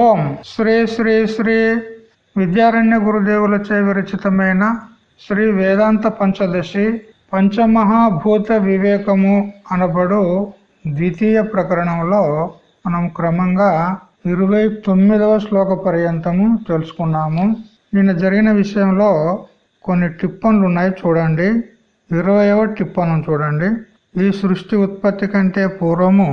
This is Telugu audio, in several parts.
ఓం శ్రీ శ్రీ శ్రీ విద్యారణ్య గురుదేవులచే విరచితమైన శ్రీ వేదాంత పంచదశి పంచమహాభూత వివేకము అనబడు ద్వితీయ ప్రకరణంలో మనం క్రమంగా ఇరవై తొమ్మిదవ శ్లోక పర్యంతము తెలుసుకున్నాము. నిన్న జరిగిన విషయంలో కొన్ని టిప్పన్లు ఉన్నాయి చూడండి. ఇరవయవ టిప్పను చూడండి. ఈ సృష్టి ఉత్పత్తి కంటే పూర్వము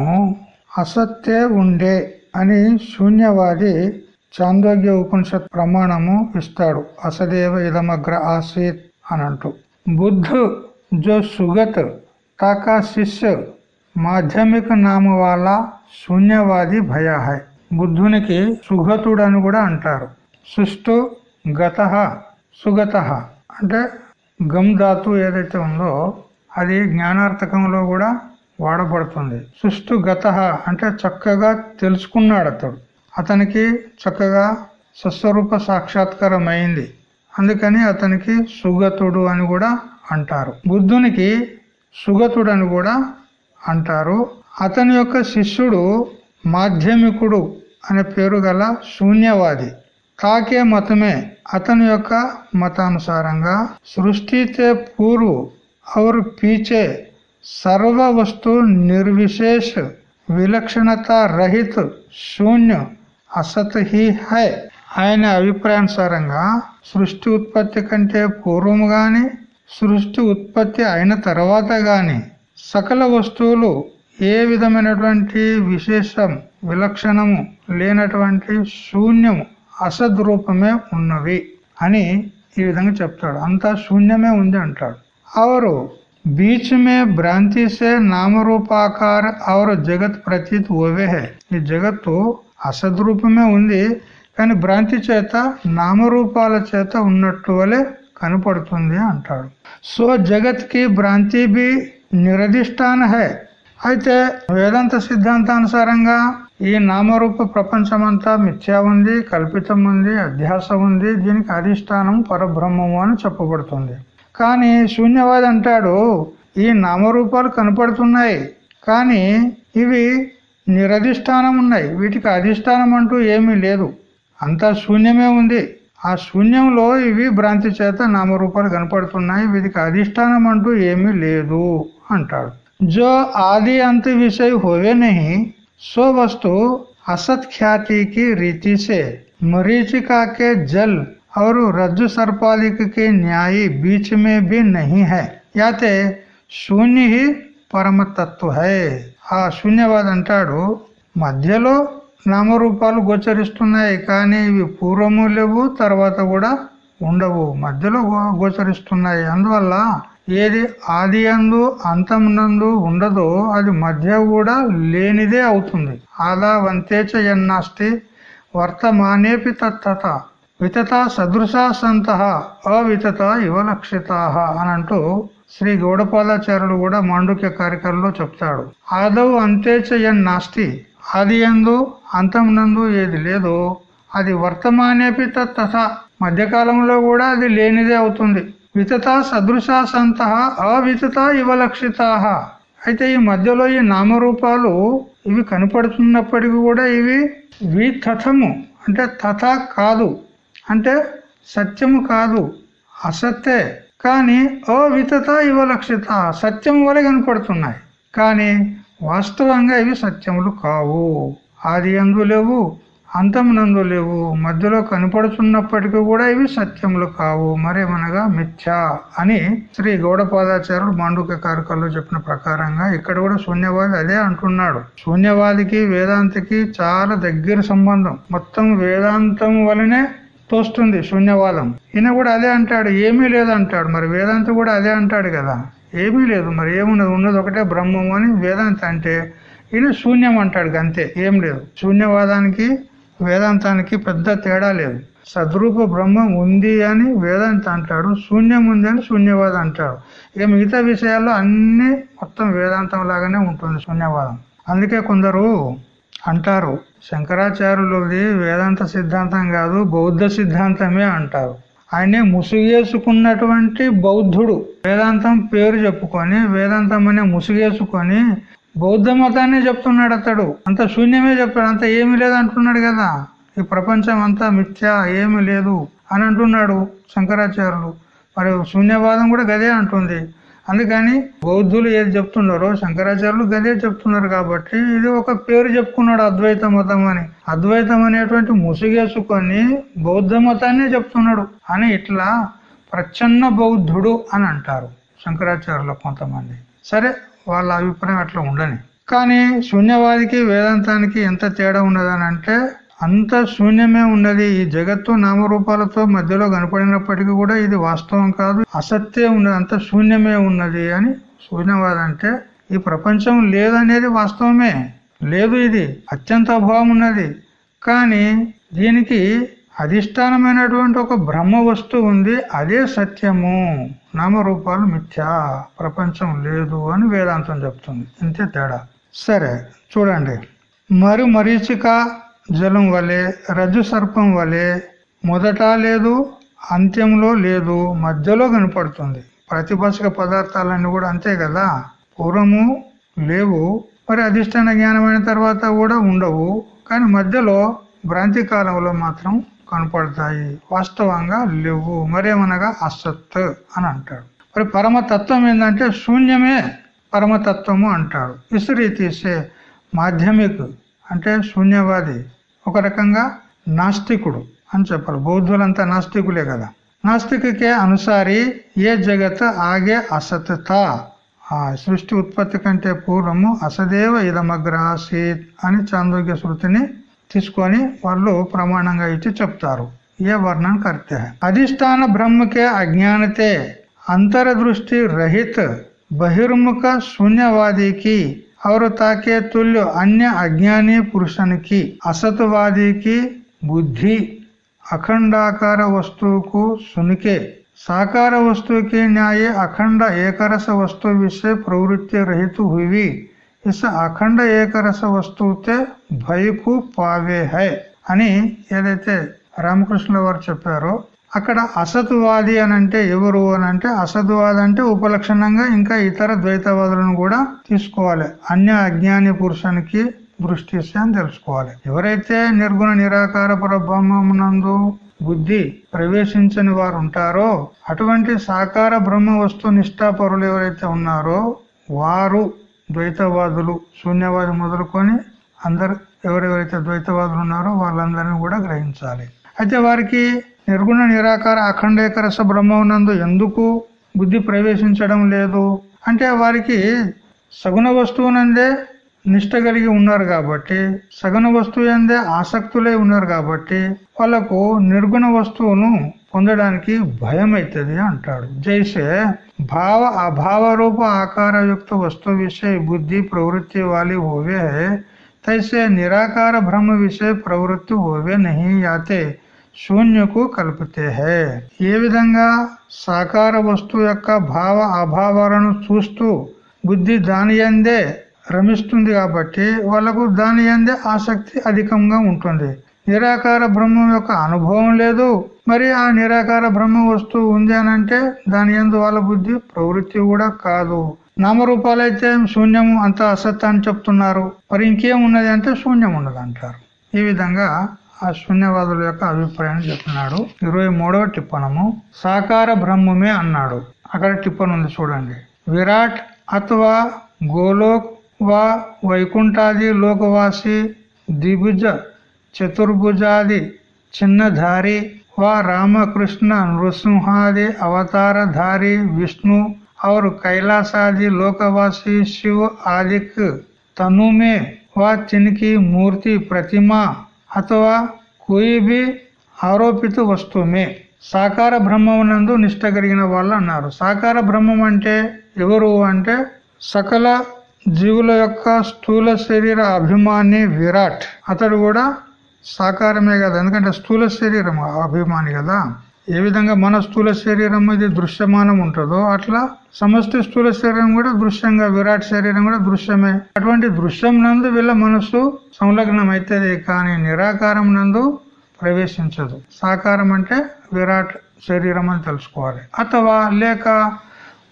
అసత్యే ఉండే అని శూన్యవాది చాందోగ్య ఉపనిషత్ ప్రమాణము ఇస్తాడు. అసదేవ ఇదమగ్ర ఆసీత్ అని అంటూ బుద్ధ జో సుగత్ తాకా శిష్య మాధ్యమిక నామ వాళ్ళ శూన్యవాది భయాహై. బుద్ధునికి సుగతుడు అని కూడా అంటారు. సుష్టు గత సుగత. అంటే గమ్ ధాతు ఏదైతే ఉందో అది జ్ఞానార్థకంలో కూడా వాడబడుతుంది. సుష్టు గత అంటే చక్కగా తెలుసుకున్నాడు అతడు. అతనికి చక్కగా సస్వరూప సాక్షాత్కారం అయింది అందుకని అతనికి సుగతుడు అని కూడా అంటారు. బుద్ధునికి సుగతుడు అని కూడా అంటారు. అతని యొక్క శిష్యుడు మాధ్యమికుడు అనే పేరు గల శూన్యవాది. కాకే మతమే. అతని యొక్క మతానుసారంగా సృష్టితే పూర్వ అవరు పీచే सर्व वस्तु निर्विशेष విలక్షణత రహిత శూన్య అసత్ హి హై ఆయన అభిప్రాయానుసారంగా సృష్టి ఉత్పత్తి కంటే పూర్వము గాని సృష్టి ఉత్పత్తి అయిన తర్వాత గాని సకల వస్తువులు ఏ విధమైనటువంటి విశేషం విలక్షణము లేనటువంటి శూన్యము అసద్రూపమే ఉన్నవి అని ఈ విధంగా చెప్తాడు అంతా శూన్యమే ఉంది అంటాడు और बीच में भ्रांति से नाम रूपाकार और జగత్ ప్రతీత్ ఓవే హై ఈ జగత్తు అసద్రూపమే ఉంది కానీ భ్రాంతి చేత నామరూపాల చేత ఉన్నట్టు వలె కనపడుతుంది అంటాడు సో జగత్ కి భ్రాంతి బి నిరదిష్టాన హై అయితే వేదాంత సిద్ధాంతానుసారంగా ఈ నామరూప ప్రపంచమంతా మిథ్యా ఉంది కల్పితం ఉంది అధ్యాసం ఉంది దీనికి అధిష్టానం పరబ్రహ్మము అని చెప్పబడుతుంది కానీ శూన్యవాది అంటాడు ఈ నామరూపాలు కనపడుతున్నాయి. కానీ ఇవి నిరధిష్టానం ఉన్నాయి వీటికి అధిష్టానం అంటూ ఏమీ లేదు. అంతా శూన్యమే ఉంది. ఆ శూన్యంలో ఇవి భ్రాంతి చేత నామరూపాలు కనపడుతున్నాయి. వీటికి అధిష్టానం అంటూ ఏమీ లేదు అంటాడు. జో ఆది అంత విషయ హోవే నహి. సో వస్తు అసత్ఖ్యాతికి రీతిసే మరీచికాకే జల్ और रज्जु सर्पालिक के न्यायी बीच में भी नहीं है याते శూన్య హి పరమతత్వ హై ఆ శూన్యవాది అంటాడు మధ్యలో నామరూపాలు గోచరిస్తున్నాయి కానీ ఇవి పూర్వము లేవు తర్వాత కూడా ఉండవు మధ్యలో గోచరిస్తున్నాయి అందువల్ల ఏది ఆది అందు అంతం నందు ఉండదో అది మధ్య కూడా లేనిదే అవుతుంది ఆదా వంతేచ ఎన్నాస్తి వర్తమానేపి తత్తత వితత సదృశా సంత అవితత యువలక్షిత అని అంటూ శ్రీ గౌడపాదాచార్యుడు కూడా మాండుక్య కార్యక్రమంలో చెప్తాడు. ఆదవు అంతేచ నాస్తి ఆది ఎందు అంతం నందు ఏది లేదో అది వర్తమానేపి తథ. మధ్యకాలంలో కూడా అది లేనిదే అవుతుంది. వితత సదృశా సంత అవితత యువలక్షిత అయితే ఈ మధ్యలో ఈ నామరూపాలు ఇవి కనపడుతున్నప్పటికీ కూడా ఇవి వి అంటే తథ కాదు. అంటే సత్యము కాదు అసత్తే. కానీ అవితత ఇవలక్షిత సత్యం వలె కనపడుతున్నాయి. కానీ వాస్తవంగా ఇవి సత్యములు కావు. ఆది అందు లేవు అంతమునందు లేవు. మధ్యలో కనపడుతున్నప్పటికీ కూడా ఇవి సత్యములు కావు. మరేమనగా మిథ్యా అని శ్రీ గౌడపాదాచార్యుడు మాండుక కారకాల్లో చెప్పిన ప్రకారంగా ఇక్కడ కూడా శూన్యవాది అదే అంటున్నాడు. శూన్యవాదికి వేదాంతకి చాలా దగ్గర సంబంధం. మొత్తం వేదాంతం వలనే తోస్తుంది శూన్యవాదం. ఈయన కూడా అదే అంటాడు ఏమీ లేదంటాడు మరి వేదాంత కూడా అదే అంటాడు కదా. ఏమీ లేదు మరి ఏమున్నది? ఉన్నది ఒకటే బ్రహ్మము అని వేదాంత అంటే ఈయన శూన్యం అంటాడు అంతే ఏం లేదు. శూన్యవాదానికి వేదాంతానికి పెద్ద తేడా లేదు. సద్రూప బ్రహ్మం ఉంది అని వేదాంత అంటాడు శూన్యం ఉంది అని శూన్యవాదం అంటాడు. ఇక మిగతా విషయాల్లో అన్ని మొత్తం వేదాంతం లాగానే ఉంటుంది శూన్యవాదం. అందుకే కొందరు అంటారు. శంకరాచార్యులది వేదాంత సిద్ధాంతం కాదు బౌద్ధ సిద్ధాంతమే అంటారు. ఆయనే ముసుగేసుకున్నటువంటి బౌద్ధుడు. వేదాంతం పేరు చెప్పుకొని వేదాంతం అనే ముసుగేసుకొని బౌద్ధ మతాన్ని చెప్తున్నాడు అతడు. అంత శూన్యమే చెప్పాడు అంత ఏమీ లేదంటున్నాడు కదా. ఈ ప్రపంచం అంతా మిథ్యా ఏమి లేదు అని అంటున్నాడు శంకరాచార్యులు. మరి శూన్యవాదం కూడా గదే అంటుంది. అందుకని బౌద్ధులు ఏది చెప్తున్నారో శంకరాచార్యులు గదే చెప్తున్నారు కాబట్టి ఇది ఒక పేరు చెప్పుకున్నాడు అద్వైత మతం అని. అద్వైతం అనేటువంటి ముసుగేసుకొని బౌద్ధ మతాన్ని చెప్తున్నాడు. అని ఇట్లా ప్రచ్ఛన్న బౌద్ధుడు అని అంటారు శంకరాచార్యులు కొంతమంది. సరే వాళ్ళ అభిప్రాయం అట్లా ఉండని. కానీ శూన్యవాదికి వేదాంతానికి ఎంత తేడా ఉన్నదని అంటే అంత శూన్యమే ఉన్నది. ఈ జగత్తు నామరూపాలతో మధ్యలో కనపడినప్పటికీ కూడా ఇది వాస్తవం కాదు. అసత్యం ఉన్నది. అంత శూన్యమే ఉన్నది అని శూన్యవాదంటే ఈ ప్రపంచం లేదనేది వాస్తవమే. లేదు ఇది. అత్యంత అభావం ఉన్నది కానీ దీనికి అధిష్టానమైనటువంటి ఒక బ్రహ్మ వస్తువు ఉంది. అదే సత్యము. నామరూపాలు మిథ్యా. ప్రపంచం లేదు అని వేదాంతం చెప్తుంది. ఇంతే తేడా. సరే చూడండి. మరి మరీచిక జలం వలె రజ్జు సర్పం వలె మొదట లేదు అంత్యంలో లేదు మధ్యలో కనపడుతుంది. ప్రతిభాషక పదార్థాలన్నీ కూడా అంతే కదా? పూర్వము లేవు మరి అధిష్టాన జ్ఞానమైన తర్వాత కూడా ఉండవు కానీ మధ్యలో భ్రాంతి కాలంలో మాత్రం కనపడతాయి. వాస్తవంగా లేవు మరేమనగా అసత్ అని అంటాడు మరి పరమతత్వం ఏంటంటే శూన్యమే పరమతత్వము అంటాడు ఇసురీ తీసే మాధ్యమిక్ అంటే శూన్యవాది. ఒక రకంగా నాస్తికుడు అని చెప్పాలి. బౌద్ధులంతా నాస్తికులే కదా. నాస్తికే అనుసారి ఏ జగత్ ఆగే అసతత ఆ సృష్టి ఉత్పత్తి కంటే పూర్వము అసదేవ ఇదమగ్రహసీత్ అని చాందోగ్య శృతిని తీసుకొని వాళ్ళు ప్రమాణంగా ఇచ్చి చెప్తారు. ఏ వర్ణన కర్తే అధిష్టాన బ్రహ్మకే అజ్ఞానతే. అంతరదృష్టి రహిత్. బహిర్ముఖ శూన్యవాదికి. और ताके तुल्य अन्य अज्ञानी पुरुषन की असतवादी की बुद्धि अखंडाकार वस्तु को सुन के साकार वस्तु के न्याय अखंड एकरस वस्तु विषय प्रवृत्ति रहित हुई इस అఖండ ఏకరస వస్తువుతే భయకు పావే హై అని ఏదైతే రామకృష్ణ వారు చెప్పారో అక్కడ అసత్వాది అని అంటే ఎవరు అని అంటే అసత్వాది అంటే ఉపలక్షణంగా ఇంకా ఇతర ద్వైతవాదులను కూడా తీసుకోవాలి. అన్య అజ్ఞాని పురుషునికి దృష్టి అని తెలుసుకోవాలి. ఎవరైతే నిర్గుణ నిరాకార పరబ్రహ్మమునందు బుద్ధి ప్రవేశించని వారు ఉంటారో అటువంటి సాకార బ్రహ్మ వస్తు నిష్ఠాపరులు ఎవరైతే ఉన్నారో వారు ద్వైతవాదులు శూన్యవాది మొదలుకొని అందరు ఎవరెవరైతే ద్వైతవాదులు ఉన్నారో వాళ్ళందరినీ కూడా గ్రహించాలి. అయితే వారికి నిర్గుణ నిరాకార అఖండేకరస బ్రహ్మనందు ఎందుకు బుద్ధి ప్రవేశించడం లేదు? అంటే వారికి సగుణ వస్తువునందే నిష్ట కలిగి ఉన్నారు కాబట్టి సగుణ వస్తువు ఎందే ఆసక్తులై ఉన్నారు కాబట్టి వాళ్ళకు నిర్గుణ వస్తువును పొందడానికి భయం అవుతుంది అంటాడు. జైసే భావ అభావ రూప ఆకారయుక్త వస్తు విషయ బుద్ధి ప్రవృత్తి వాలి హోవే తైసే నిరాకార బ్రహ్మ విషయ ప్రవృత్తి హోవే నహి యాతే శూన్యకు కల్పితే హే. ఏ విధంగా సాకార వస్తువు యొక్క భావ అభావాలను చూస్తూ బుద్ధి దాని ఎందే రమిస్తుంది కాబట్టి వాళ్ళకు దాని ఎందే ఆసక్తి అధికంగా ఉంటుంది. నిరాకార బ్రహ్మం యొక్క అనుభవం లేదు. మరి ఆ నిరాకార బ్రహ్మ వస్తువు ఉంది అని అంటే దాని ఎందు వాళ్ళ బుద్ధి ప్రవృత్తి కూడా కాదు. నామరూపాలైతే శూన్యము అంత అసత్ అని చెప్తున్నారు. మరి ఇంకేం ఉన్నది అంటే శూన్యం ఉన్నది అంటారు. ఈ విధంగా ఆ శూన్యవాదుల యొక్క అభిప్రాయాన్ని చెప్తున్నాడు ఇరవై మూడవ టిప్పణము సాకార బ్రహ్మమే అన్నాడు అక్కడ టిప్పన్ ఉంది చూడండి విరాట్ అథవా గోలోక్ వా వైకుంఠాది లోకవాసి ద్విభుజ చతుర్భుజాది చిన్నధారి వా రామకృష్ణ నృసింహాది అవతారధారి విష్ణు और कैलाशादि लोकवासी शिव आदि तनु में व जिनकी मूर्ति प्रतिमा అథవా కోయిబి ఆరోపిత వస్తుమే సాకార బ్రహ్మమునందు నిష్ట కలిగిన వాళ్ళు అన్నారు సాకార బ్రహ్మం అంటే ఎవరు అంటే సకల జీవుల యొక్క స్థూల శరీర అభిమాని విరాట్ అతడు కూడా సాకారమే కదా ఎందుకంటే స్థూల శరీరం అభిమాని కదా ఏ విధంగా మన స్థూల శరీరం ఇది దృశ్యమానం ఉంటుందో అట్లా సమస్త స్థూల శరీరం కూడా దృశ్యంగా విరాట్ శరీరం కూడా దృశ్యమే. అటువంటి దృశ్యం నందు వీళ్ళ మనస్సు సంలగ్నం అవుతుంది కానీ నిరాకారం నందు ప్రవేశించదు. సాకారం అంటే విరాట్ శరీరం అని తెలుసుకోవాలి. అథవా లేక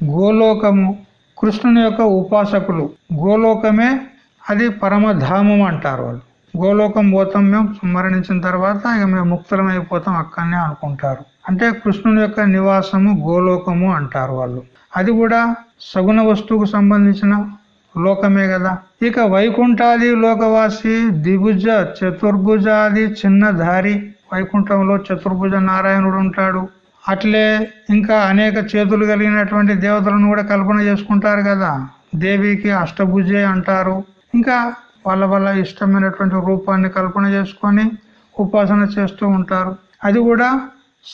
గోలోకము కృష్ణుని యొక్క ఉపాసకులు. గోలోకమే అది పరమధామం అంటారు వాళ్ళు. గోలోకం పోతాం మేము మరణించిన తర్వాత ఇక మేము ముక్తులం అయిపోతాం అక్కడనే అనుకుంటారు. అంటే కృష్ణుని యొక్క నివాసము గోలోకము అంటారు వాళ్ళు. అది కూడా సగుణ వస్తువుకు సంబంధించిన లోకమే కదా. ఇక వైకుంఠాది లోకవాసి దిభుజ చతుర్భుజాది చిన్నధారి వైకుంఠంలో చతుర్భుజ నారాయణుడు ఉంటాడు. అట్లే ఇంకా అనేక చేతులు కలిగినటువంటి దేవతలను కూడా కల్పన చేసుకుంటారు కదా. దేవికి అష్టభుజే అంటారు. ఇంకా వాళ్ళ వల్ల ఇష్టమైనటువంటి రూపాన్ని కల్పన చేసుకొని ఉపాసన చేస్తూ ఉంటారు. అది కూడా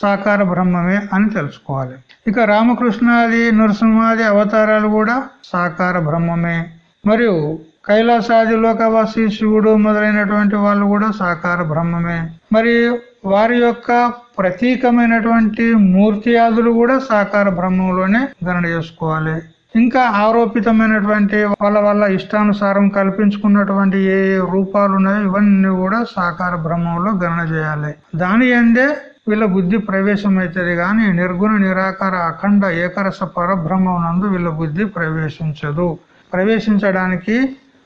సాకార బ్రహ్మమే అని తెలుసుకోవాలి. ఇక రామకృష్ణాది నరసింహాది అవతారాలు కూడా సాకార బ్రహ్మమే. మరియు కైలాసాది లోకవాసి శివుడు మొదలైనటువంటి వాళ్ళు కూడా సాకార బ్రహ్మమే. మరి వారి యొక్క ప్రతీకమైనటువంటి మూర్తియాదులు కూడా సాకార బ్రహ్మంలోనే గణన చేసుకోవాలి. ఇంకా ఆరోపితమైనటువంటి వాళ్ళ వల్ల ఇష్టానుసారం కల్పించుకున్నటువంటి ఏ ఏ రూపాలు ఉన్నాయో ఇవన్నీ కూడా సాకార బ్రహ్మంలో గణన చేయాలి. దాని ఎందే వీళ్ళ బుద్ధి ప్రవేశమైతుంది కానీ నిర్గుణ నిరాకార అఖండ ఏకరస పరబ్రహ్మనందు వీళ్ళ బుద్ధి ప్రవేశించదు. ప్రవేశించడానికి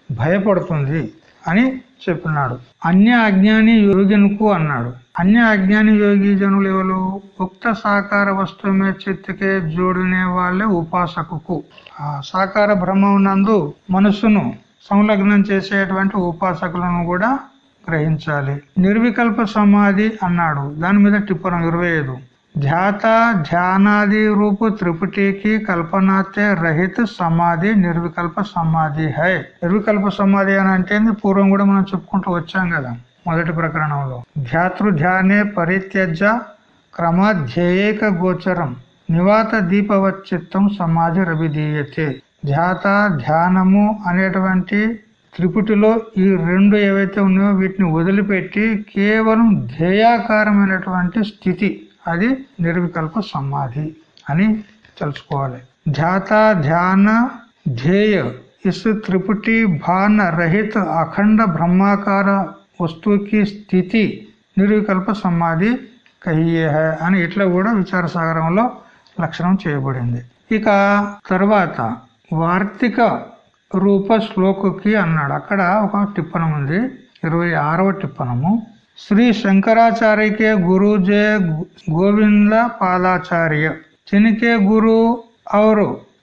భయపడుతుంది అని చెప్పినాడు. అన్య అజ్ఞాని యోగినుకు అన్నాడు. అన్య అజ్ఞాని యోగి జనులు ఎవరు? ఉక్త సాకార వస్తువుమే చిత్తకే జోడినే వాళ్ళే ఉపాసకుకు. ఆ సాకార బ్రహ్మం నందు మనస్సును సంలగ్నం చేసేటువంటి ఉపాసకులను కూడా గ్రహించాలి. నిర్వికల్ప సమాధి అన్నాడు. దాని మీద టిప్పరం ఇరవై ఐదు. ధ్యాత ధ్యానాది రూపు త్రిపుటికి కల్పనాతే రహిత సమాధి నిర్వికల్ప సమాధి హై. నిర్వికల్ప సమాధి అని అంటే పూర్వం కూడా మనం చెప్పుకుంటూ వచ్చాం కదా మొదటి ప్రకరణంలో. ధ్యాతృ ధ్యానే పరిత్యజ క్రమాధ్యేయక గోచరం. నివాత దీపవచ్చిత్తం సమాధి రవిదీయతే ధ్యాత ధ్యానము అనేటువంటి త్రిపుటిలో ఈ రెండు ఏవైతే ఉన్నాయో వీటిని వదిలిపెట్టి కేవలం ధ్యేయాకారమైనటువంటి స్థితి అది నిర్వికల్ప సమాధి అని తెలుసుకోవాలి. ధ్యాత ధ్యాన ధ్యేయ ఇస్ త్రిపుటి భాన రహిత అఖండ బ్రహ్మాకార వస్తువుకి స్థితి నిర్వికల్ప సమాధి కహియే అని ఇట్లా కూడా విచార సాగరంలో లక్షణం చేయబడింది. ఇక తర్వాత వార్తిక రూప శ్లోకకి అన్నాడు అక్కడ ఒక టిప్పణం ఉంది ఇరవై ఆరవ టిప్పణము శ్రీ శంకరాచార్యకే గురు జే గోవింద పాదాచార్య जिनके गुरु और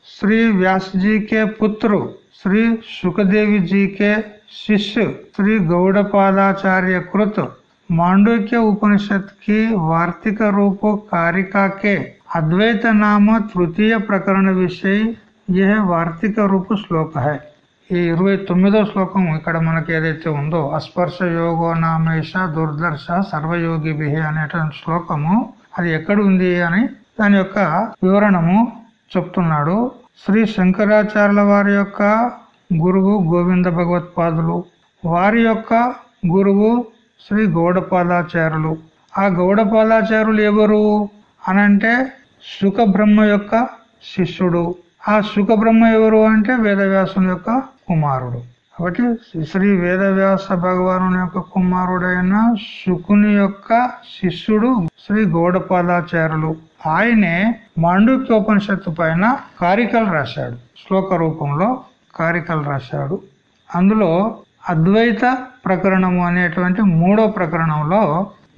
श्री व्यास जी के पुत्र श्री सुखदेवी जी के शिष्य श्री गौड़पादाचार्य कृत मांडुक्य उपनिषद की वार्तिक रूप कारिका के अद्वैत नाम तृतीय प्रकरण विषय यह వార్తిక రూపు శ్లోక హై ఈ ఇరవై తొమ్మిదో శ్లోకం ఇక్కడ మనకి ఏదైతే ఉందో అస్పర్శ యోగో నామేష దుర్దర్శ సర్వయోగి బిహి అనేటువంటి శ్లోకము అది ఎక్కడ ఉంది అని దాని యొక్క వివరణము చెప్తున్నాడు. శ్రీ శంకరాచార్యుల వారి యొక్క గురువు గోవింద భగవత్పాదులు. వారి యొక్క గురువు శ్రీ గౌడపాదాచార్యులు. ఆ గౌడపాదాచార్యులు ఎవరు? అనంటే సుఖ బ్రహ్మ యొక్క శిష్యుడు. ఆ సుఖ బ్రహ్మ ఎవరు అంటే వేదవ్యాసుని యొక్క కుమారుడు. కాబట్టి శ్రీ వేదవ్యాస భగవాను యొక్క కుమారుడైన శుకుని యొక్క శిష్యుడు శ్రీ గౌడపాదాచార్యులు. ఆయనే మాండుక్యోపనిషత్తు పైన కారికలు రాశాడు. శ్లోక రూపంలో కారికలు రాశాడు. అందులో అద్వైత ప్రకరణము అనేటువంటి మూడో ప్రకరణంలో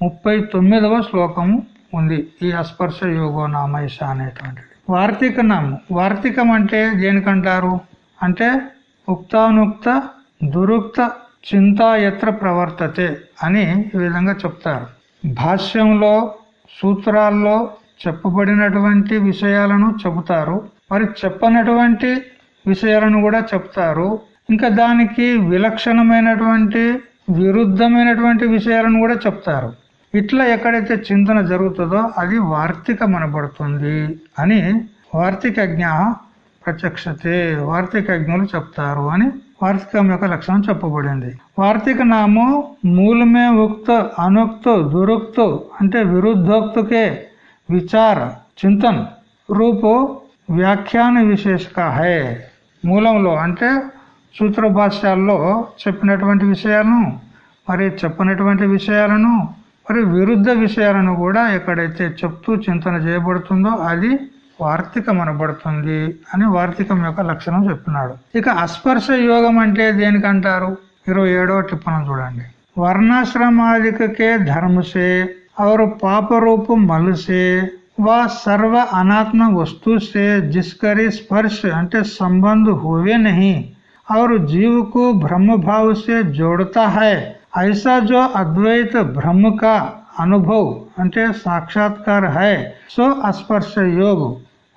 ముప్పై తొమ్మిదవ శ్లోకము ఉంది. ఈ అస్పర్శ యోగో నామైష అనేటువంటిది. వార్తిక నామం. వార్తికం అంటే దేనికంటారు అంటే ఉక్తానుక్త దురుక్త చింతాయత్ర ప్రవర్తతే అని ఈ విధంగా చెప్తారు. భాష్యంలో సూత్రాల్లో చెప్పబడినటువంటి విషయాలను చెబుతారు. మరి చెప్పనటువంటి విషయాలను కూడా చెప్తారు. ఇంకా దానికి విలక్షణమైనటువంటి విరుద్ధమైనటువంటి విషయాలను కూడా చెప్తారు. ఇట్లా ఎక్కడైతే చింతన జరుగుతుందో అది వార్తికమనబడుతుంది అని వార్తికజ్ఞ ప్రత్యక్షతే వార్తికజ్ఞులు చెప్తారు అని వార్తికం యొక్క లక్షణం చెప్పబడింది. వార్తిక నామం మూలమే ఉక్త అనుక్త దురుక్త అంటే విరుద్ధోక్తకే విచార చింతన్ రూపు వ్యాఖ్యాన విశేషక హే. మూలంలో అంటే సూత్ర భాష్యాల్లో చెప్పినటువంటి విషయాలను మరి చెప్పినటువంటి విషయాలను మరి విరుద్ధ విషయాలను కూడా ఎక్కడైతే చెప్తూ చింతన చేయబడుతుందో అది వార్తికం అనబడుతుంది అని వార్తికం యొక్క లక్షణం చెప్పినాడు ఇక అస్పర్శ యోగం అంటే దేనికంటారు ఇరవై ఏడవ టిప్పణం చూడండి वर्णाश्रमादिक के धर्म से और पाप रूप मल से व सर्व अनात्म वस्तु से जिसकरी स्पर्श अंटे संबंध हुए नहीं और जीव को ब्रह्म भाव से जोड़ता है ऐसा जो अद्वैत ब्रह्म का अनुभव अंटे साक्षात्कार है सो स्पर्श योग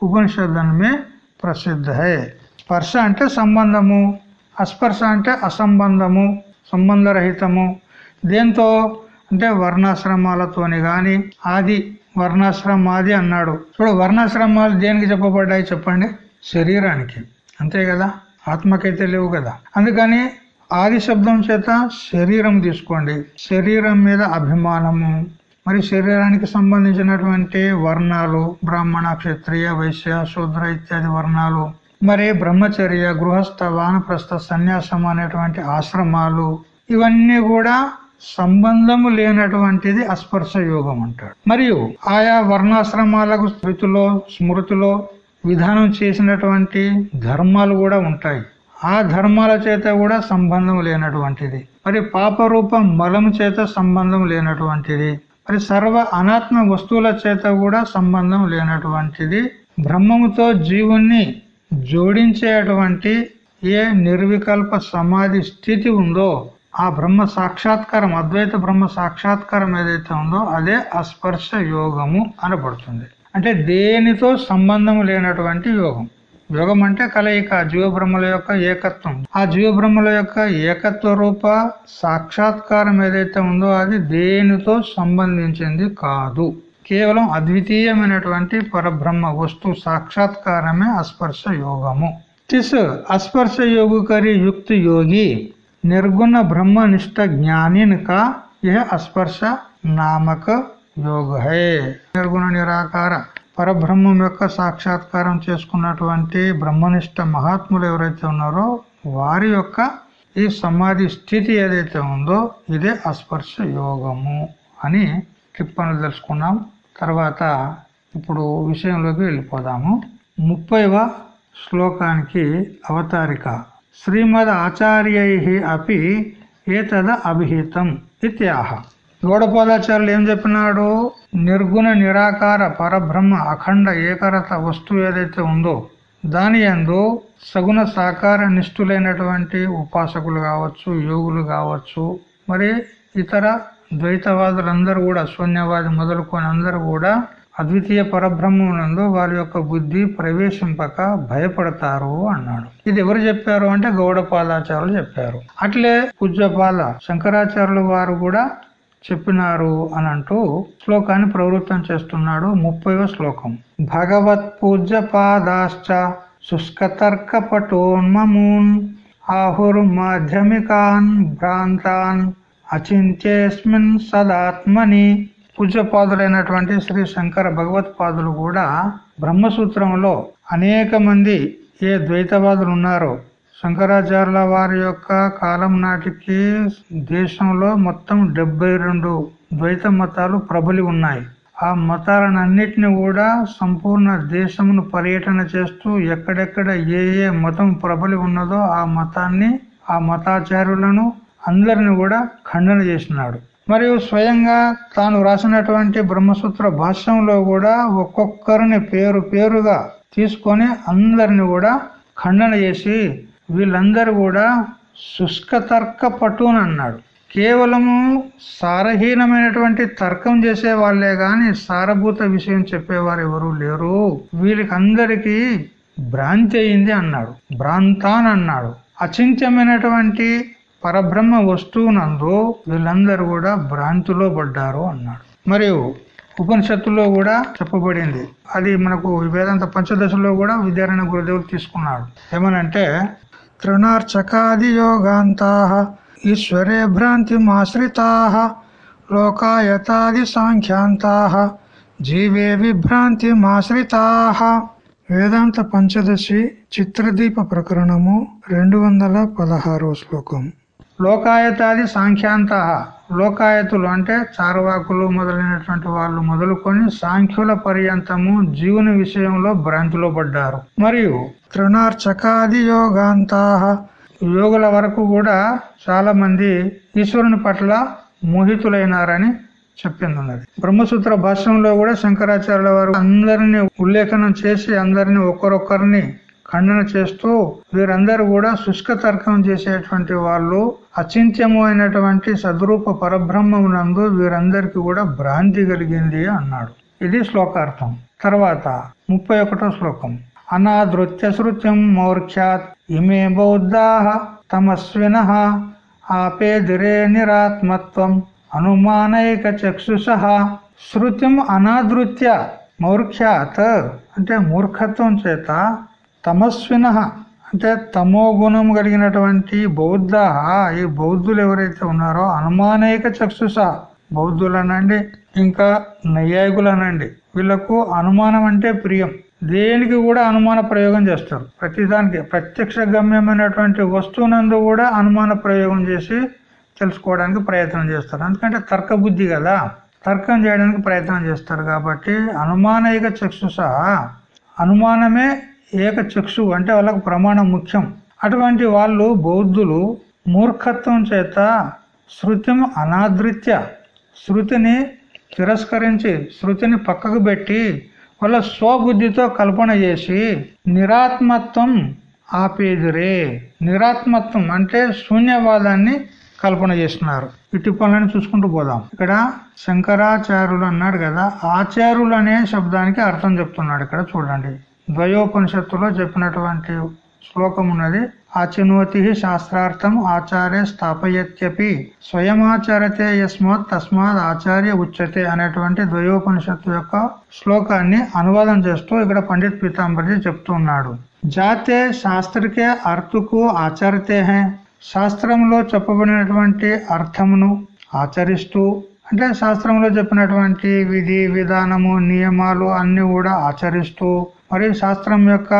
उपनिषदन में प्रसिद्ध है స్పర్శ అంటే సంబంధము అస్పర్శ అంటే అసంబంధము సంబంధరహితము దేంతో అంటే వర్ణాశ్రమాలతోని గాని ఆది వర్ణాశ్రమాది అన్నాడు చూడు వర్ణాశ్రమాలు దేనికి చెప్పబడ్డాయి చెప్పండి శరీరానికి అంతే కదా ఆత్మకైతే లేవు కదా అందుకని ఆది శబ్దం చేత శరీరం తీసుకోండి. శరీరం మీద అభిమానము. మరి శరీరానికి సంబంధించినటువంటి వర్ణాలు బ్రాహ్మణ క్షత్రియ వైశ్య శూద్ర ఇత్యాది వర్ణాలు. మరి బ్రహ్మచర్య గృహస్థ వానప్రస్థ సన్యాసం అనేటువంటి ఆశ్రమాలు ఇవన్నీ కూడా సంబంధము లేనటువంటిది అస్పర్శ యోగం అంటాడు. మరియు ఆయా వర్ణాశ్రమాలకు స్మృతిలో స్మృతిలో విధానం చేసినటువంటి ధర్మాలు కూడా ఉంటాయి. ఆ ధర్మాల చేత కూడా సంబంధం లేనటువంటిది. మరి పాపరూపం మలం చేత సంబంధం లేనటువంటిది. మరి సర్వ అనాత్మ వస్తువుల చేత కూడా సంబంధం లేనటువంటిది. బ్రహ్మముతో జీవుణ్ణి జోడించేటువంటి ఏ నిర్వికల్ప సమాధి స్థితి ఉందో ఆ బ్రహ్మ సాక్షాత్కారం అద్వైత బ్రహ్మ సాక్షాత్కారం ఏదైతే ఉందో అదే అస్పర్శ యోగము అనబడుతుంది. అంటే దేనితో సంబంధం లేనటువంటి యోగం. యోగం అంటే కలయిక జీవబ్రహ్మల యొక్క ఏకత్వం. ఆ జీవబ్రహ్మల యొక్క ఏకత్వ రూప సాక్షాత్కారం ఏదైతే ఉందో అది దేనితో సంబంధించింది కాదు. కేవలం అద్వితీయమైనటువంటి పరబ్రహ్మ వస్తు సాక్షాత్కారమే అస్పర్శ యోగము. తిస్ అస్పర్శ యోగుకరి యుక్తి యోగి నిర్గుణ బ్రహ్మనిష్ట జ్ఞానిన్ కా యह అస్పర్శ నామక యోగ హే. నిర్గుణ నిరాకార పరబ్రహ్మం యొక్క సాక్షాత్కారం చేసుకున్నటువంటి బ్రహ్మనిష్ట మహాత్ములు ఎవరైతే ఉన్నారో వారి యొక్క ఈ సమాధి స్థితి ఏదైతే ఉందో ఇదే అస్పర్శ యోగము అని టిప్పనులు తెలుసుకున్నాం. తర్వాత ఇప్పుడు విషయంలోకి వెళ్ళిపోదాము. ముప్పైవ శ్లోకానికి అవతారిక. శ్రీమద్ ఆచార్యై అపి ఏతద అభిహితం ఇత్యాహ. గౌడపాదాచార్యులు ఏం చెప్పినాడు? నిర్గుణ నిరాకార పరబ్రహ్మ అఖండ ఏకరత వస్తువు ఏదైతే ఉందో దాని ఎందు సగుణ సాకార నిష్ఠులైనటువంటి ఉపాసకులు కావచ్చు యోగులు కావచ్చు మరి ఇతర ద్వైతవాదులందరూ కూడా శూన్యవాది మొదలుకొని అందరూ కూడా అద్వితీయ పరబ్రహ్మనందు వారి యొక్క బుద్ధి ప్రవేశింపక భయపడతారు అన్నాడు. ఇది ఎవరు చెప్పారు అంటే గౌడపాదాచారులు చెప్పారు. అట్లే పూజ్యపాల శంకరాచార్యులు వారు కూడా చెప్పినారు అని అంటూ శ్లోకాన్ని ప్రవృత్తం చేస్తున్నాడు ముప్పైవ శ్లోకం. భగవత్ పూజ్య పాదాశ్చ శుష్కతర్క పటోన్మూన్ ఆహుర్ మాధ్యమికాన్ భ్రాంతాన్ అచింత్యేస్మిన్ సదాత్మని. పూజ్యపాదులైనటువంటి శ్రీ శంకర భగవత్పాదులు కూడా బ్రహ్మసూత్రంలో అనేక మంది ఏ ద్వైతవాదులు ఉన్నారో శంకరాచార్యుల వారి యొక్క కాలం నాటికి దేశంలో మొత్తం డెబ్బై రెండు ద్వైత మతాలు ప్రబలి ఉన్నాయి. ఆ మతాలన్నిటిని కూడా సంపూర్ణ దేశమును పర్యటన చేస్తూ ఎక్కడెక్కడ ఏ ఏ మతం ప్రబలి ఉన్నదో ఆ మతాన్ని ఆ మతాచార్యులను అందరిని కూడా ఖండన చేసినాడు. మరియు స్వయంగా తాను రాసినటువంటి బ్రహ్మసూత్ర భాష్యంలో కూడా ఒక్కొక్కరిని పేరు పేరుగా తీసుకొని అందరిని కూడా ఖండన చేసి వీళ్ళందరూ కూడా శుష్క తర్క అన్నాడు. కేవలము సారహీనమైనటువంటి తర్కం చేసే వాళ్ళే గాని సారభూత విషయం చెప్పేవారు ఎవరు లేరు. వీళ్ళకందరికీ భ్రాంతి అయింది అన్నాడు. భ్రాంతాన్ అన్నాడు. అచింత్యమైనటువంటి పరబ్రహ్మ వస్తువునందు వీళ్ళందరూ కూడా భ్రాంతిలో పడ్డారు అన్నాడు. మరియు ఉపనిషత్తులో కూడా చెప్పబడింది. అది మనకు వేదాంత పంచదశలో కూడా విద్యారాయణ గురుదేవులు తీసుకున్నాడు. ఏమనంటే తృణార్చకాది యోగాంతా ఈశ్వరే భ్రాంతిమాశ్రితా లోకాయతాది సాంఖ్యాంతా జీవే విభ్రాంతిమాశ్రితా వేదాంత పంచదశి చిత్రదీప ప్రకరణము రెండు వందల పదహారో శ్లోకం. లోకాయతాది సాంఖ్యాంత. లోకాయతులు అంటే చార్వాకులు మొదలైనటువంటి వాళ్ళు మొదలుకొని సాంఖ్యుల పర్యంతము జీవుని విషయంలో భ్రాంతిలో పడ్డారు. మరియు తృణార్చకాది యోగాంతా. యోగుల వరకు కూడా చాలా మంది ఈశ్వరుని పట్ల మోహితులైనారని చెప్పింది ఉన్నది బ్రహ్మసూత్ర భాష్యంలో కూడా శంకరాచార్యుల వారు అందరిని ఉల్లేఖనం చేసి అందరిని ఒక్కరొక్కరిని ఖండన చేస్తూ వీరందరూ కూడా శుష్క తర్కం చేసేటువంటి వాళ్ళు అచింత్యము అయినటువంటి సద్రూప పరబ్రహ్మమునందు వీరందరికీ కూడా భ్రాంతి కలిగింది అన్నాడు. ఇది శ్లోకార్థం. తర్వాత ముప్పై ఒకటో శ్లోకం. అనాదృత్య శృత్యం మౌర్ఖ్యాత్ ఇమే బౌద్ధా తమస్విన ఆపేదిరే నిరాత్మత్వం అనుమానైక చక్షుష. శృత్యం అనాదృత్య మౌర్ఖ్యాత్ అంటే మూర్ఖత్వం చేత తమస్విన. అంటే తమో గుణం కలిగినటువంటి బౌద్ధ ఈ బౌద్ధులు ఎవరైతే ఉన్నారో అనుమానైక చక్షుష బౌద్ధులనండి ఇంకా నైయాయికులనండి. వీళ్ళకు అనుమానం అంటే ప్రియం. దేనికి కూడా అనుమాన ప్రయోగం చేస్తారు. ప్రతిదానికి ప్రత్యక్ష గమ్యమైనటువంటి వస్తువునందు కూడా అనుమాన ప్రయోగం చేసి తెలుసుకోవడానికి ప్రయత్నం చేస్తారు. ఎందుకంటే తర్క బుద్ధి కదా. తర్కం చేయడానికి ప్రయత్నం చేస్తారు కాబట్టి అనుమానయిక చక్షుష అనుమానమే ఏకచక్షు అంటే వాళ్ళకు ప్రమాణం ముఖ్యం. అటువంటి వాళ్ళు బౌద్ధులు మూర్ఖత్వం చేత శృతిం అనాదృత్య శృతిని తిరస్కరించి శృతిని పక్కకు పెట్టి వాళ్ళ స్వబుద్ధితో కల్పన చేసి నిరాత్మత్వం ఆపేదిరే. నిరాత్మత్వం అంటే శూన్యవాదాన్ని కల్పన చేస్తున్నారు. ఇటు పనులను చూసుకుంటూ పోదాం. ఇక్కడ శంకరాచార్యులు అన్నాడు కదా ఆచార్యులు అనే శబ్దానికి అర్థం చెప్తున్నాడు ఇక్కడ చూడండి. ద్వయోపనిషత్తులో చెప్పినటువంటి శ్లోకం ఉన్నది ఆచినోతి శాస్త్రార్థం ఆచార్య స్థాపయత్యపి స్వయమాచారతే యస్మాత్ తస్మాత్ ఆచార్య ఉచ్యతే అనేటువంటి ద్వయోపనిషత్తు యొక్క శ్లోకాన్ని అనువాదం చేస్తూ ఇక్కడ పండిత్ పీతాంబర్జీ చెప్తున్నాడు. జాతే శాస్త్రకే అర్థకు ఆచరితే హే శాస్త్రంలో చెప్పబడినటువంటి అర్థమును ఆచరిస్తూ అంటే శాస్త్రంలో చెప్పినటువంటి విధి విధానము నియమాలు అన్ని కూడా ఆచరిస్తూ మరియు శాస్త్రం యొక్క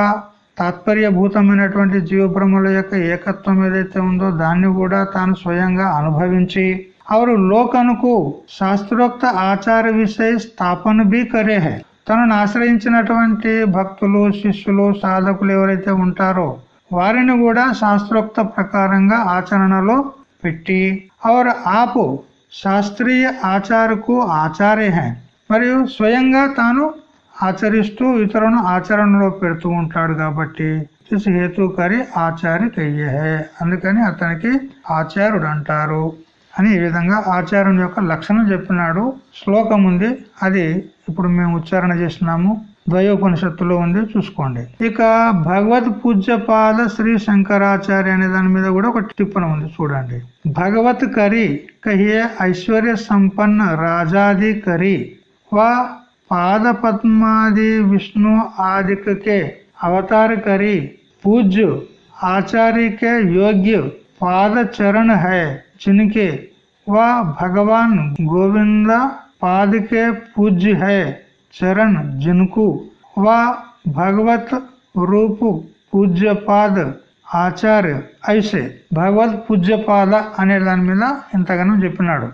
తాత్పర్యభూతమైనటువంటి జీవబ్రహ్మల యొక్క ఏకత్వం ఏదైతే ఉందో దాన్ని కూడా తాను స్వయంగా అనుభవించి అవరు లోకనుకు శాస్త్రోక్త ఆచార విషయ స్థాపన బి కరే హై తనను ఆశ్రయించినటువంటి భక్తులు శిష్యులు సాధకులు ఎవరైతే ఉంటారో వారిని కూడా శాస్త్రోక్త ప్రకారంగా ఆచరణలో పెట్టి అవరు ఆపు శాస్త్రీయ ఆచారకు ఆచార్య హై మరియు స్వయంగా తాను ఆచరిస్తూ ఇతరులను ఆచరణలో పెడుతూ ఉంటాడు కాబట్టి హేతుకరి ఆచార్య కయ్యే అందుకని అతనికి ఆచార్యుడు అంటారు అని ఈ విధంగా ఆచార్యుని యొక్క లక్షణం చెప్పినాడు. శ్లోకం ఉంది. అది ఇప్పుడు మేము ఉచ్చారణ చేసినాము ద్వయోపనిషత్తులో ఉంది. చూసుకోండి. ఇక భగవత్ పూజ్యపాద శ్రీ శంకరాచార్య అనే దాని మీద కూడా ఒక టిప్పన ఉంది. చూడండి. భగవత్ కరి కహియే ఐశ్వర్య సంపన్న రాజాది కరి వా पाद पद्मादि विष्णु आदि के अवतार करी पूज्य आचार्य के योग्य पाद चरण है जिनके वह भगवान गोविंद पाद के पूज्य है चरण जिनको वह भगवत रूप పూజ్య పాద ఆచార్య ఐసే భగవద్ పూజ్య పాద అనే దాని మీద ఇంతగానో చెప్పినాడు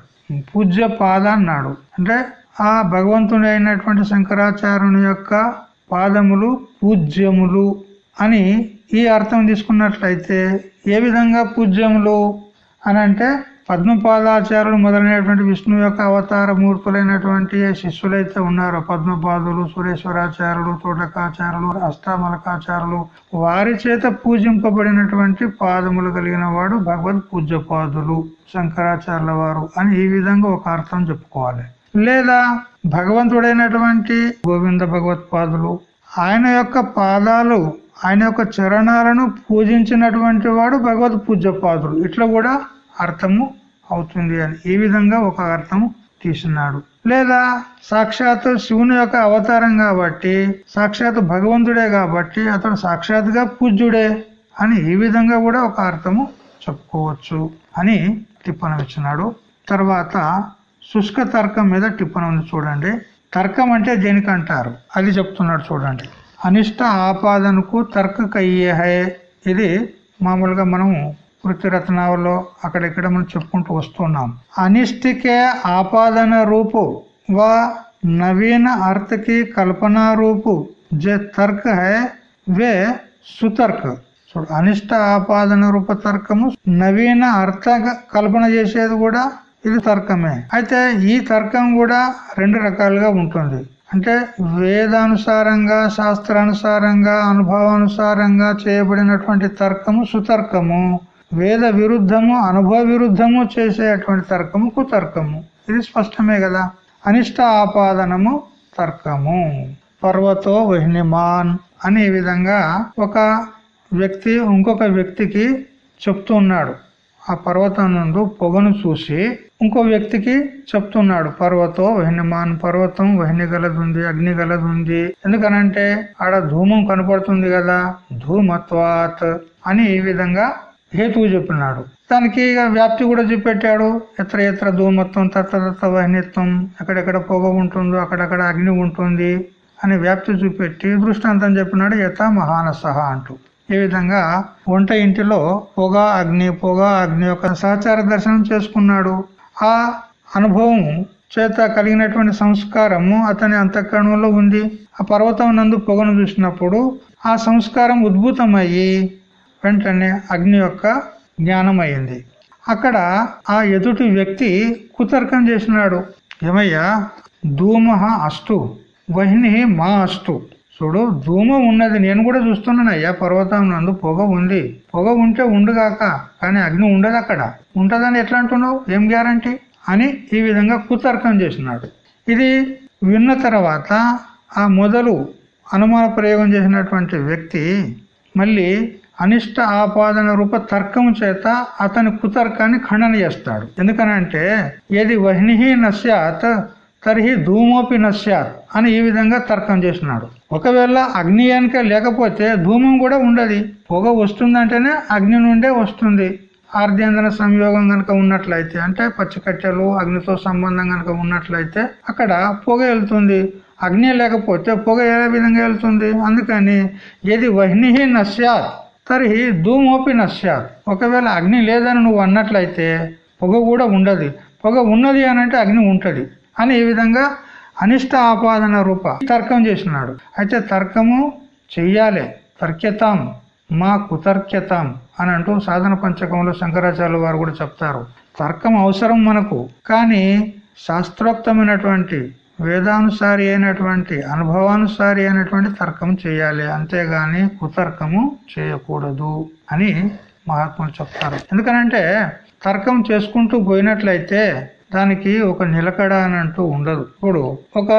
పూజ్య పాద అన్నాడు అంటే ఆ భగవంతుడు అయినటువంటి శంకరాచార్యుని యొక్క పాదములు పూజ్యములు అని ఈ అర్థం తీసుకున్నట్లయితే ఏ విధంగా పూజ్యములు అని అంటే పద్మపాదాచార్యులు మొదలైనటువంటి విష్ణు యొక్క అవతార మూర్తులైనటువంటి శిష్యులైతే ఉన్నారో పద్మపాదులు సురేశ్వరాచార్యులు తోటకాచార్యులు అష్టామలకాచారులు వారి చేత పూజింపబడినటువంటి పాదములు కలిగిన వాడు భగవద్ పూజ్యపాదులు శంకరాచార్యుల వారు అని ఈ విధంగా ఒక అర్థం చెప్పుకోవాలి. లేదా భగవంతుడైనటువంటి గోవింద భగవత్పాదులు ఆయన యొక్క పాదాలు ఆయన యొక్క చరణాలను పూజించినటువంటి వాడు భగవద్ పూజ్యపాదులు ఇట్లా కూడా అర్థము అవుతుంది అని ఈ విధంగా ఒక అర్థము తీసినాడు లేదా సాక్షాత్ శివుని యొక్క అవతారం కాబట్టి సాక్షాత్ భగవంతుడే కాబట్టి అతడు సాక్షాత్గా పూజ్యుడే అని ఈ విధంగా కూడా ఒక అర్థము చెప్పుకోవచ్చు అని టిప్పణం ఇచ్చినాడు తర్వాత శుష్క తర్కం మీద టిప్పణ ఉంది చూడండి. తర్కం అంటే దేనికంటారు? అది చెప్తున్నాడు చూడండి. అనిష్ట ఆపాదనకు తర్క కయ్యే ఇది మామూలుగా మనము వృత్తిరత్నాల్లో అక్కడెక్కడ మనం చెప్పుకుంటూ వస్తున్నాం. అనిష్టికే ఆపాదన రూపు వా నవీన అర్థకి కల్పనా రూపు జే తర్క హే వే సుతర్క. చూడు అనిష్ట ఆపాదన రూప తర్కము నవీన అర్థ కల్పన చేసేది కూడా ఇది తర్కమే. అయితే ఈ తర్కం కూడా రెండు రకాలుగా ఉంటుంది. అంటే వేదానుసారంగా శాస్త్రానుసారంగా అనుభవానుసారంగా చేయబడినటువంటి తర్కము సుతర్కము. వేద విరుద్ధము అనుభవ విరుద్ధము చేసేటువంటి తర్కము కుతర్కము. ఇది స్పష్టమే కదా? అనిష్ట ఆపాదనము తర్కము. పర్వతో వహినిమాన్ అనే విధంగా ఒక వ్యక్తి ఇంకొక వ్యక్తికి చెప్తున్నాడు ఆ పర్వతం నుండి పొగను చూసి ఇంకో వ్యక్తికి చెప్తున్నాడు పర్వతో వహినిమాన్ పర్వతం వహిని గలదుంది అగ్ని గలదుంది ఎందుకనంటే ఆడ ధూమం కనపడుతుంది కదా ధూమత్వాత్ అని ఈ విధంగా హేతువు చెప్పినాడు. దానికి ఇక వ్యాప్తి కూడా చూపెట్టాడు ఎత్ర ఎత్ర ధూమత్వం తత్త వహినిత్వం ఎక్కడెక్కడ పొగ ఉంటుందో అక్కడక్కడ అగ్ని ఉంటుంది అని వ్యాప్తి చూపెట్టి దృష్టాంతం చెప్పినాడు యథ మహానసహ అంటూ. ఈ విధంగా వంట ఇంటిలో పొగ అగ్ని పొగ అగ్ని యొక్క సహచార దర్శనం చేసుకున్నాడు. ఆ అనుభవం చేత కలిగినటువంటి సంస్కారము అతని అంతఃకరణంలో ఉంది. ఆ పర్వతం నందు పొగను చూసినప్పుడు ఆ సంస్కారం ఉద్భుతమయ్యి వెంటనే అగ్ని యొక్క జ్ఞానం అయింది అక్కడ ఆ ఎదుటి వ్యక్తి కుతర్కం చేసినాడు. ఏమయ్యా? ధూమ అస్తు వహిని మా అస్తు. చూడు ధూమం ఉన్నది. నేను కూడా చూస్తున్నాను అయ్యా పర్వతం నందు పొగ ఉంది. పొగ ఉంటే ఉండుగాక కానీ అగ్ని ఉండదు అక్కడ. ఉంటదని ఎట్లా అంటున్నావు? ఏం గ్యారంటీ? అని ఈ విధంగా కుతర్కం చేసినాడు. ఇది విన్న తర్వాత ఆ మొదలు అనుమాన ప్రయోగం చేసినటువంటి వ్యక్తి మళ్ళీ అనిష్ట ఆపాదన రూప తర్కం చేత అతని కుతర్కాన్ని ఖండన చేస్తాడు. ఎందుకనంటే ఏది వహ్నిహి నశ్యాత్ తర్హి ధూమోపి నశ్యాత్ అని ఈ విధంగా తర్కం చేసినాడు ఒకవేళ అగ్ని కనుక లేకపోతే ధూమం కూడా ఉండదు. పొగ వస్తుందంటేనే అగ్ని నుండే వస్తుంది. ఆర్ధ్యంధన సంయోగం కనుక ఉన్నట్లయితే అంటే పచ్చికట్టెలు అగ్నితో సంబంధం కనుక ఉన్నట్లయితే అక్కడ పొగ వెళ్తుంది. అగ్ని లేకపోతే పొగ ఏ విధంగా వెళ్తుంది? అందుకని ఏది వహ్నిహి నశ్యాత్ తర్హి ధూమోపి నశ్యాత్. ఒకవేళ అగ్ని లేదని నువ్వు అన్నట్లయితే పొగ కూడా ఉండదు. పొగ ఉన్నది అనంటే అగ్ని ఉంటుంది. అని ఈ విధంగా అనిష్ట ఆపాదన రూప తర్కం చేసినాడు. అయితే తర్కము చెయ్యాలి తర్క్యతాం మా కుతర్క్యతాం అని అంటూ సాధన పంచకంలో శంకరాచార్య వారు కూడా చెప్తారు. తర్కం అవసరం మనకు కానీ శాస్త్రోక్తమైనటువంటి వేదానుసారి అయినటువంటి అనుభవానుసారి అయినటువంటి తర్కం చేయాలి అంతేగాని కుతర్కము చేయకూడదు అని మహాత్ములు చెప్తారు. ఎందుకనంటే తర్కం చేసుకుంటూ పోయినట్లయితే దానికి ఒక నిలకడ అని అంటూ ఉండదు. ఇప్పుడు ఒక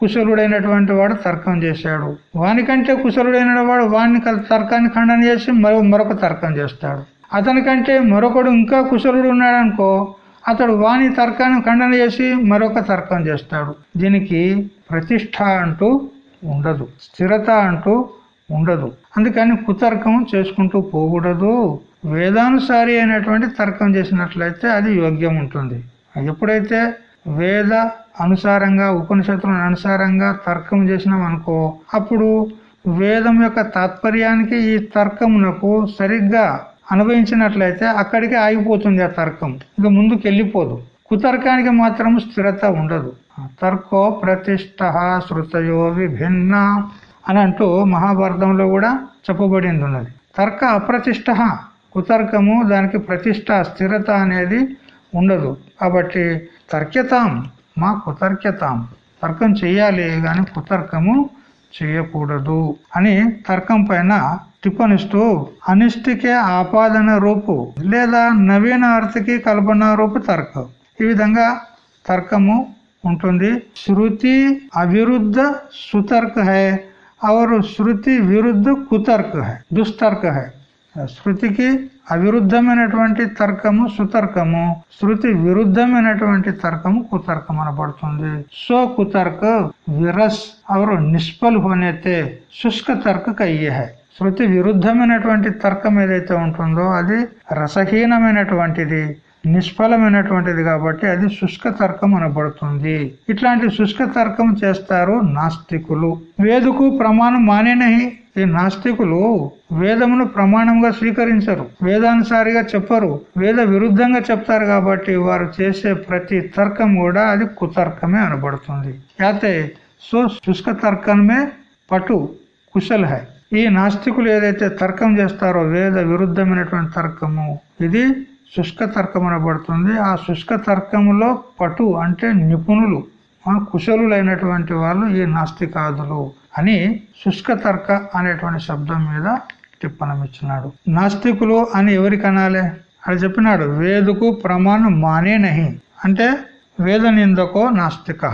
కుశలుడైనటువంటి వాడు తర్కం చేశాడు. వానికంటే కుశలుడైన వాడు వాని తర్కాన్ని ఖండన చేసి మరో మరొక తర్కం చేస్తాడు. అతనికంటే మరొకడు ఇంకా కుశలుడు ఉన్నాడు అనుకో అతడు వాని తర్కాన్ని ఖండన చేసి మరొక తర్కం చేస్తాడు. దీనికి ప్రతిష్ట అంటూ ఉండదు స్థిరత అంటూ ఉండదు. అందుకని కుతర్కం చేసుకుంటూ పోకూడదు. వేదానుసారి అయినటువంటి తర్కం చేసినట్లయితే అది యోగ్యం ఉంటుంది. ఎప్పుడైతే వేద అనుసారంగా ఉపనిషత్తులను అనుసారంగా తర్కం చేసినాం అనుకో అప్పుడు వేదం యొక్క తాత్పర్యానికి ఈ తర్కమునకు సరిగ్గా అనుభవించినట్లయితే అక్కడికి ఆగిపోతుంది ఆ తర్కం. ఇక ముందుకు వెళ్ళిపోదు కుతర్కానికి మాత్రం స్థిరత ఉండదు. తర్కో ప్రతిష్ట శృతయో విభిన్న అని అంటూ మహాభారతంలో కూడా చెప్పబడింది ఉన్నది. తర్క అప్రతిష్ట. కుతర్కము దానికి ప్రతిష్ట స్థిరత అనేది ఉండదు. కాబట్టి తర్క్యతాం మా కుతర్క్యతాం. తర్కం చేయాలి కానీ కుతర్కము చేయకూడదు అని తర్కం పైన టిప్పనిస్తూ అనిష్టికే ఆపాదన రూపు లేదా నవీన అర్థకి కల్పన రూపు తర్కం. ఈ విధంగా తర్కము ఉంటుంది. శృతి అవిరుద్ధ సుతర్క హై और శృతి విరుద్ధ కుతర్క హై దుస్తర్క హై. శృతికి అవిరుద్ధమైనటువంటి తర్కము సుతర్కము. శృతి విరుద్ధమైనటువంటి తర్కము కుతర్కం అనబడుతుంది. సో కుతర్క విరస్ అవరు నిష్ఫల్ హోనైతే శుష్క తర్క కయ్యే హై శృతి విరుద్ధమైనటువంటి తర్కం ఏదైతే ఉంటుందో అది రసహీనమైనటువంటిది నిష్ఫలమైనటువంటిది కాబట్టి అది శుష్క తర్కం అనబడుతుంది. ఇట్లాంటి శుష్క తర్కం చేస్తారు నాస్తికులు. వేదుకు ప్రమాణం మానేనహి. ఈ నాస్తికులు వేదమును ప్రమాణంగా స్వీకరించరు. వేదానుసారిగా చెప్పరు. వేద విరుద్ధంగా చెప్తారు కాబట్టి వారు చేసే ప్రతి తర్కం కూడా అది కుతర్కమే అనబడుతుంది. అయితే సో శుష్క తర్కమే పటు కుశల్ హై. ఈ నాస్తికులు ఏదైతే తర్కం చేస్తారో వేద విరుద్ధమైనటువంటి తర్కము ఇది శుష్క తర్కం అనబడుతుంది. ఆ శుష్క తర్కములో పటు అంటే నిపుణులు కుశలులైనటువంటి వాళ్ళు ఈ నాస్తికాదులు. అని శుష్క తర్క అనేటువంటి శబ్దం మీద టిప్పణం ఇచ్చినాడు నాస్తికులు అని ఎవరికి అనాలి? అది చెప్పినాడు. వేదుకు ప్రమాణం మానే నహి. అంటే వేద నిందకో నాస్తిక.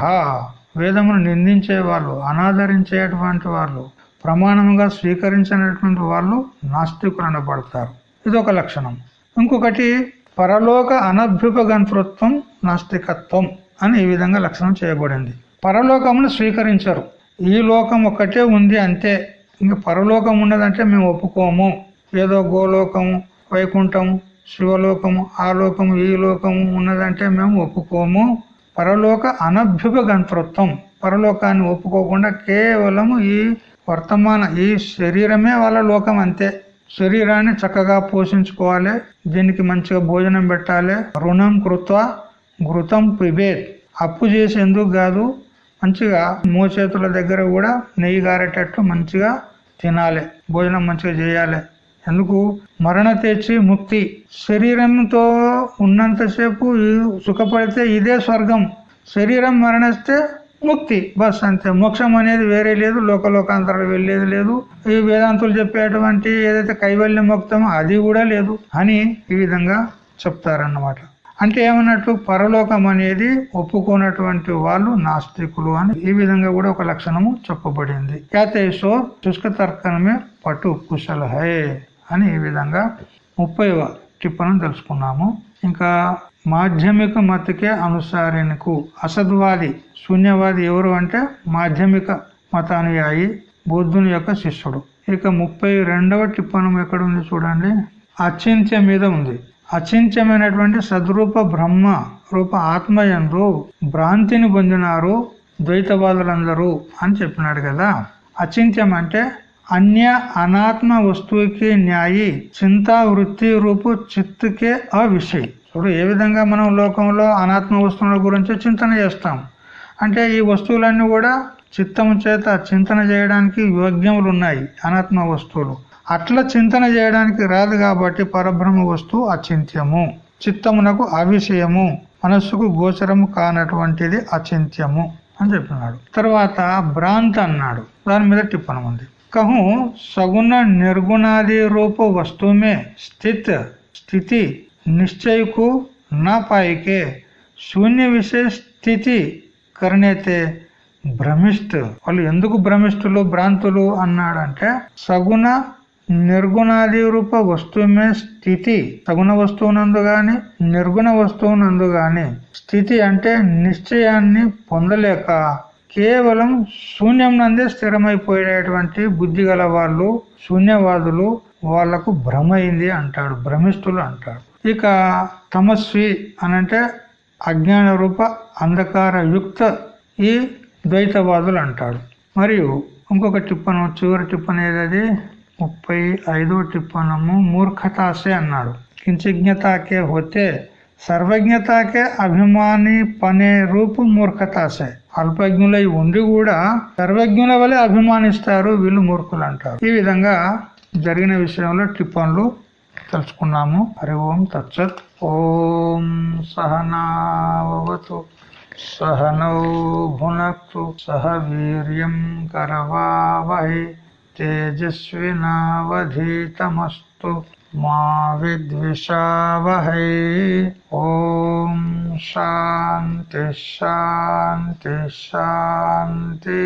వేదమును నిందించే వాళ్ళు అనాదరించేటువంటి వాళ్ళు ప్రమాణంగా స్వీకరించినటువంటి వాళ్ళు నాస్తికులు అనబడతారు ఇది ఒక లక్షణం. ఇంకొకటి పరలోక అనభ్యుపగంతృత్వం నాస్తికత్వం అని ఈ విధంగా లక్షణం చేయబడింది. పరలోకమును స్వీకరించరు. ఈ లోకం ఒక్కటే ఉంది అంతే. ఇంక పరలోకం ఉన్నదంటే మేము ఒప్పుకోము. ఏదో గోలోకము వైకుంఠము శివలోకము ఆ లోకము ఈ లోకము ఉన్నదంటే మేము ఒప్పుకోము. పరలోక అనభ్యుపగంతృత్వం పరలోకాన్ని ఒప్పుకోకుండా కేవలము ఈ వర్తమాన ఈ శరీరమే వాళ్ళ లోకం అంతే. శరీరాన్ని చక్కగా పోషించుకోవాలి. దీనికి మంచిగా భోజనం పెట్టాలి. రుణం కృత్వ ఘృతం పిబేత్. అప్పు చేసేందుకు కాదు మంచిగా మోచేతుల దగ్గర కూడా నెయ్యి గారేటట్టు మంచిగా తినాలి. భోజనం మంచిగా చేయాలి. ఎందుకు? మరణ తెచ్చి ముక్తి. శరీరంతో ఉన్నంతసేపు సుఖపడితే ఇదే స్వర్గం. శరీరం మరణిస్తే ముక్తి. బస్ అంతే. మోక్షం అనేది వేరే లేదు. లోకలోకాంతరాలు వెళ్ళేది లేదు. ఈ వేదాంతులు చెప్పేటువంటి ఏదైతే కైవల్యం మొక్తమో అది కూడా లేదు అని ఈ విధంగా చెప్తారన్నమాట. అంటే ఏమన్నట్టు పరలోకం అనేది ఒప్పుకున్నటువంటి వాళ్ళు నాస్తికులు అని ఈ విధంగా కూడా ఒక లక్షణము చెప్పబడింది. యాతేషో శుష్క తర్కమే పటు కుశల హే అని ఈ విధంగా ముప్పై టిప్పణం తెలుసుకున్నాము. ఇంకా మాధ్యమిక మతకే అనుసారినకు అసద్వాది శూన్యవాది ఎవరు అంటే మాధ్యమిక మతానుయాయి బుద్ధుని యొక్క శిష్యుడు. ఇక ముప్పై రెండవ టిప్పణం ఎక్కడ ఉంది చూడండి. అచింత్య మీద ఉంది. అచింత్యమైనటువంటి సద్రూప బ్రహ్మ రూప ఆత్మయందు భ్రాంతిని పొందినారు ద్వైతవాదులందరూ అని చెప్పినాడు కదా. అచింత్యం అంటే అన్య అనాత్మ వస్తువుకి న్యాయి చింతా వృత్తి రూపు చిత్తుకే అవిషయ్. ఇప్పుడు ఏ విధంగా మనం లోకంలో అనాత్మ వస్తువుల గురించి చింతన చేస్తాం? అంటే ఈ వస్తువులన్నీ కూడా చిత్తము చేత చింతన చేయడానికి యోగ్యములు ఉన్నాయి అనాత్మ వస్తువులు. అట్లా చింతన చేయడానికి రాదు కాబట్టి పరబ్రహ్మ వస్తువు అచింత్యము. చిత్తమునకు అవిషయము. మనస్సుకు గోచరము కానటువంటిది అచింత్యము అని చెప్పినాడు. తర్వాత భ్రాంత అన్నాడు. దాని మీద టిప్పణం ఉంది. కహు సగుణ నిర్గుణాది రూప వస్తువుమే స్థిత్ స్థితి నిశ్చయకు నా పాయికే శూన్య విషయ స్థితి కరణైతే భ్రమిస్తు. వాళ్ళు ఎందుకు భ్రమిస్తులు భ్రాంతులు అన్నాడంటే సగుణ నిర్గుణాది రూప వస్తువుమే స్థితి. సగుణ వస్తువునందు గాని నిర్గుణ వస్తువునందు గాని. స్థితి అంటే నిశ్చయాన్ని పొందలేక కేవలం శూన్యం నందే స్థిరమైపోయేటువంటి బుద్ధి గల వాళ్ళు శూన్యవాదులు వాళ్ళకు భ్రమైంది అంటాడు భ్రమిష్ఠులు అంటాడు. ఇక తమస్వి అనంటే అజ్ఞాన రూప అంధకార యుక్త ఈ ద్వైతవాదులు అంటాడు. మరియు ఇంకొక టిప్పను చివరి టిప్పణ ఏదది ముప్పై ఐదో టిప్పణము మూర్ఖతాసే అన్నాడు. కించిజ్ఞతాకే హోతే సర్వజ్ఞతాకే అభిమాని పనే రూపు మూర్ఖతాసే. అల్పజ్ఞులై ఉండి కూడా సర్వజ్ఞుల వలె అభిమానిస్తారు వీళ్ళు మూర్ఖులు అంటారు. ఈ విధంగా జరిగిన విషయంలో టిప్పన్లు తెలుసుకున్నాము. హరి ఓం తచ్చత్ ఓం సహనావతు సహనౌ భునక్తు సహ వీర్యం కరవావహై. తేజస్వినావధీతమస్తు మా విద్విషావహై ఓం శాంతి శాంతి శాంతి